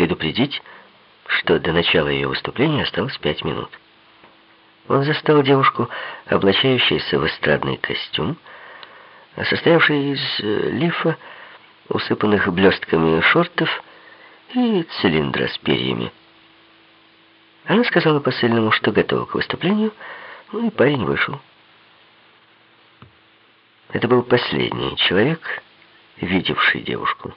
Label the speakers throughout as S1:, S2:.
S1: предупредить, что до начала ее выступления осталось пять минут. Он застал девушку, облачающуюся в эстрадный костюм, состоявший из э, лифа, усыпанных блестками шортов и цилиндра с перьями. Она сказала посыльному, что готова к выступлению, ну и парень вышел. Это был последний человек, видевший девушку.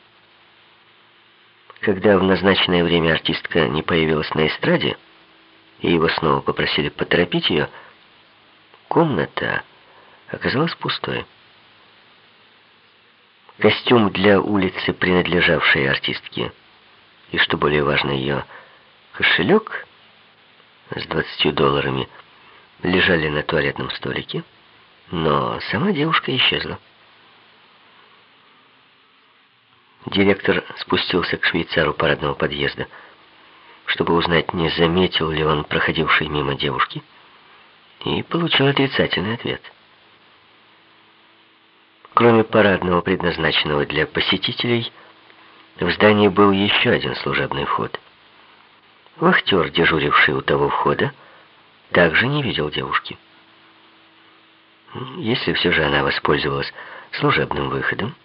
S1: Когда в назначенное время артистка не появилась на эстраде, и его снова попросили поторопить ее, комната оказалась пустой. Костюм для улицы, принадлежавшей артистке, и, что более важно, ее кошелек с двадцатью долларами лежали на туалетном столике, но сама девушка исчезла. Директор спустился к швейцару парадного подъезда, чтобы узнать, не заметил ли он проходившей мимо девушки, и получил отрицательный ответ. Кроме парадного, предназначенного для посетителей, в здании был еще один служебный вход. Вахтер, дежуривший у того входа, также не видел девушки. Если все же она воспользовалась служебным выходом,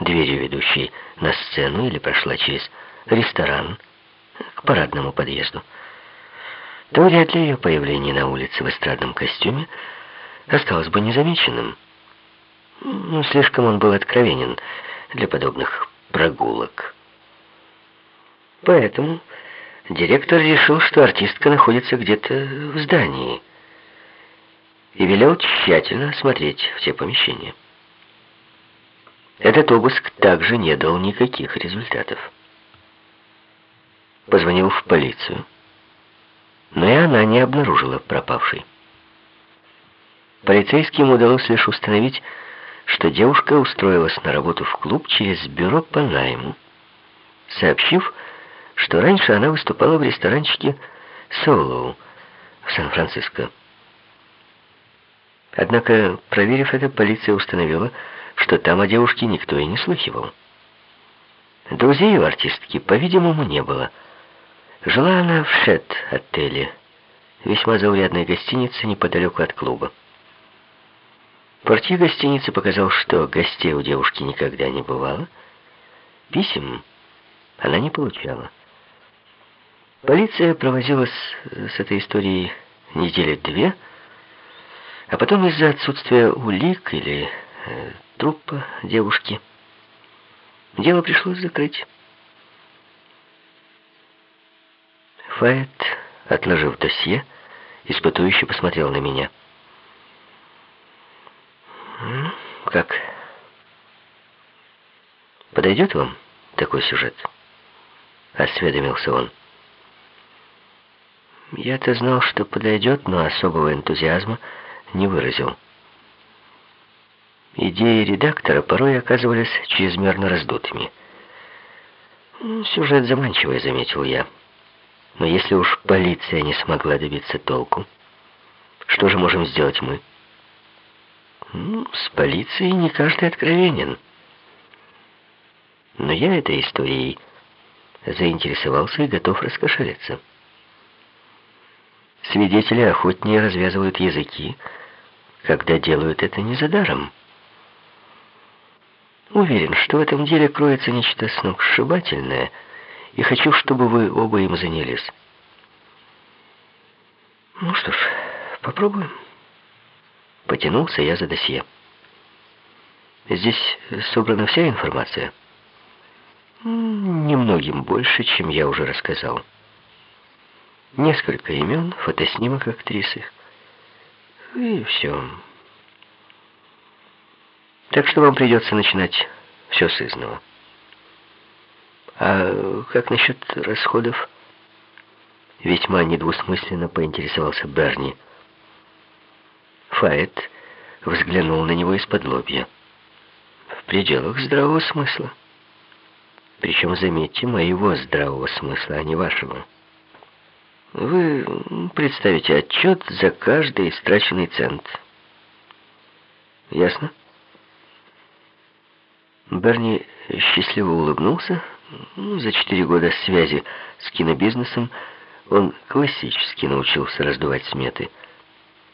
S1: дверью, ведущей на сцену, или прошла через ресторан к парадному подъезду, то вряд ли ее появление на улице в эстрадном костюме осталось бы незамеченным. Ну, слишком он был откровенен для подобных прогулок. Поэтому директор решил, что артистка находится где-то в здании и велел тщательно осмотреть все помещения. Этот обыск также не дал никаких результатов. Позвонил в полицию, но и она не обнаружила пропавшей. Полицейским удалось лишь установить, что девушка устроилась на работу в клуб через бюро по найму, сообщив, что раньше она выступала в ресторанчике «Солоу» в Сан-Франциско. Однако, проверив это, полиция установила, что там о девушке никто и не слыхивал. Друзей у артистки, по-видимому, не было. Жила она в Шет-отеле, весьма заурядной гостинице неподалеку от клуба. Портье гостиницы показал, что гостей у девушки никогда не бывало. Писем она не получала. Полиция провозилась с этой историей недели две, а потом из-за отсутствия улик или трупа девушки дело пришлось закрыть. Файет, отложив досье, испытующе посмотрел на меня. «Ну, как? Подойдет вам такой сюжет?» Осведомился он. Я-то знал, что подойдет, но особого энтузиазма не выразил. Идеи редактора порой оказывались чрезмерно раздутыми. «Сюжет заманчивый», — заметил я. «Но если уж полиция не смогла добиться толку, что же можем сделать мы?» ну, «С полицией не каждый откровенен». Но я этой историей заинтересовался и готов раскошелиться. Свидетели охотнее развязывают языки, когда делают это не за даром. Уверен, что в этом деле кроется нечто сногсшибательное, и хочу, чтобы вы оба им занялись. Ну что ж, попробуем. Потянулся я за досье. Здесь собрана вся информация? Немногим больше, чем я уже рассказал. Несколько имен, фотоснимок актрисы. И все. Так что вам придется начинать все с изного. А как насчет расходов? Весьма недвусмысленно поинтересовался Берни. Файет взглянул на него из-под лобья. В пределах здравого смысла. Причем, заметьте, моего здравого смысла, а не вашего. Вы представите отчет за каждый истраченный цент. Ясно? Берни счастливо улыбнулся, Ну, за четыре года связи с кинобизнесом он классически научился раздувать сметы –